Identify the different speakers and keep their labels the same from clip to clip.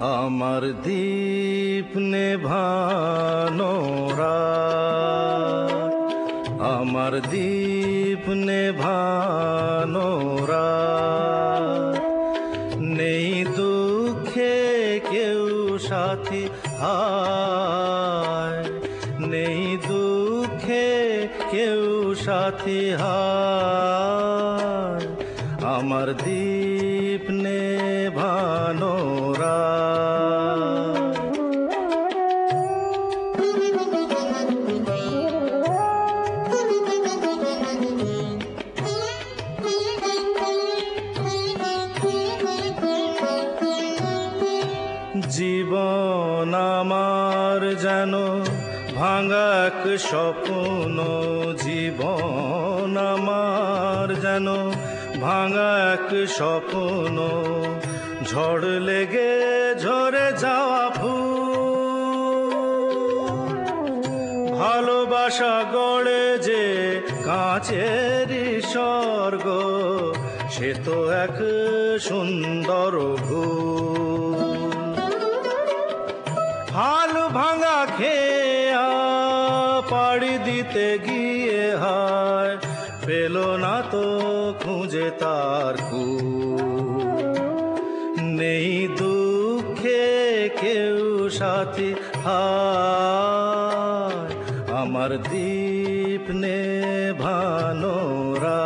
Speaker 1: আমার দীপ নেভানো রাত, আমার দীপ নেভানো রাত। নেই দুঃখে কেউ সাথী হায়। নেই দুঃখে কেউ সাথী হায়। আমার দীপ নেভানো রাত। জীবন আমার যেন ভাঙা এক স্বপ্ন জীবন আমার যেন ভাঙা এক স্বপ্ন ঝড় লেগে ঝরে যাওয়া ভালোবাসা গড়ে যে কাঁচের স্বর্গ, সে তো এক সুন্দর ভূল। হাল ভাঙা খেয়া পাড়ি দিতে গিয়ে হায়, পেল না তো খুঁজে তার কুল। নেই দুঃখে কেউ সাথী হায় আমার দীপ নে ভানোরা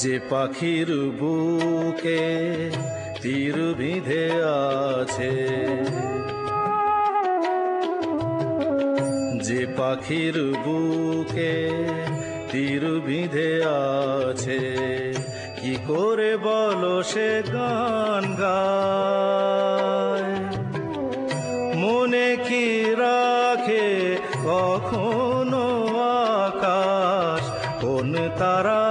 Speaker 1: যে পাখির বুকে তীর বিধে আছে। যে পাখির বুকে তীর বিধে আছে, কি করে বলো সে গান গায়? মনে কি রাখে কখনো আকাশ? কোন তারা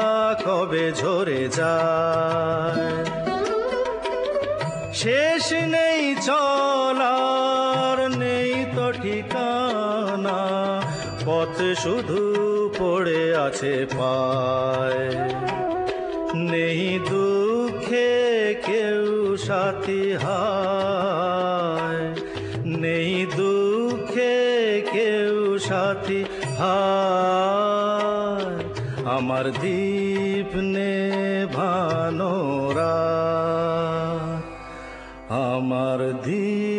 Speaker 1: কবে ঝরে যায়? শেষ নেই চলার, নেই তো ঠিকানা। পথ শুধু পড়ে আছে পায়। নেই দুঃখে কেউ সাথী হায়। নেই দুঃখে কেউ সাথী হায়। আমার দীপ নে ভানোরা আমার দীপ